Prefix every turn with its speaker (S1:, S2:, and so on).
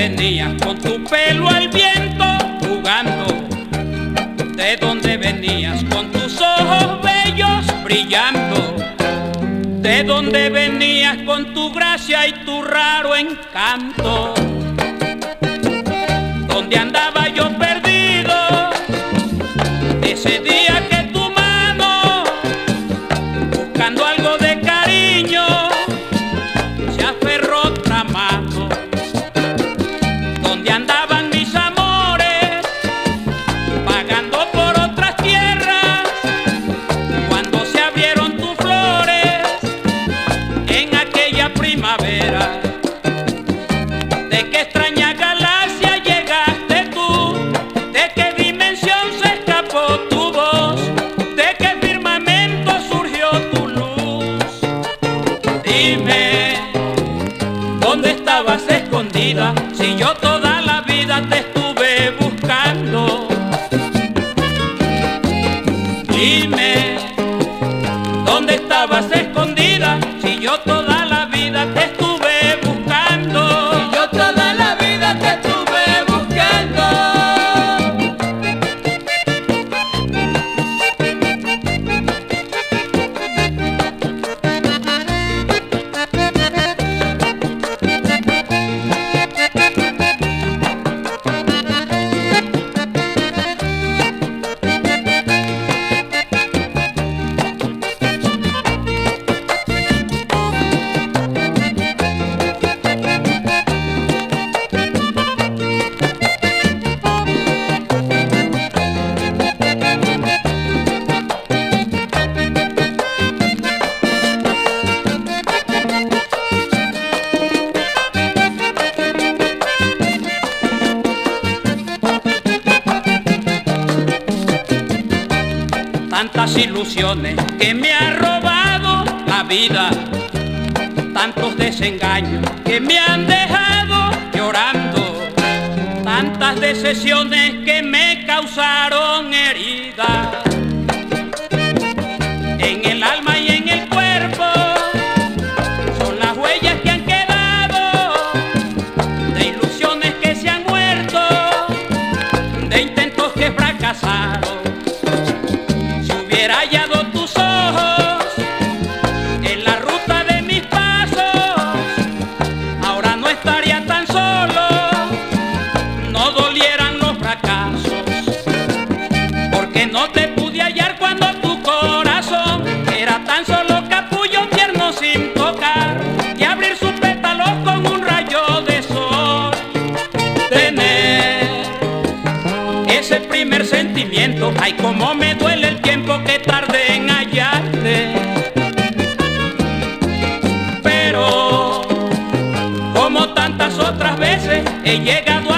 S1: dónde venías con tu pelo al viento jugando, de dónde venías con tus ojos bellos brillando, de dónde venías con tu gracia y tu raro encanto, donde andaba yo dime ¿Dónde estabas escondida si yo toda la vida te estuve buscando? Dime, ¿dónde estabas escondida si yo toda tantas ilusiones que me ha robado la vida, tantos desengaños que me han dejado llorando, tantas decepciones que me causaron ay como me duele el tiempo que tardé en hallarte. Pero como tantas otras veces he llegado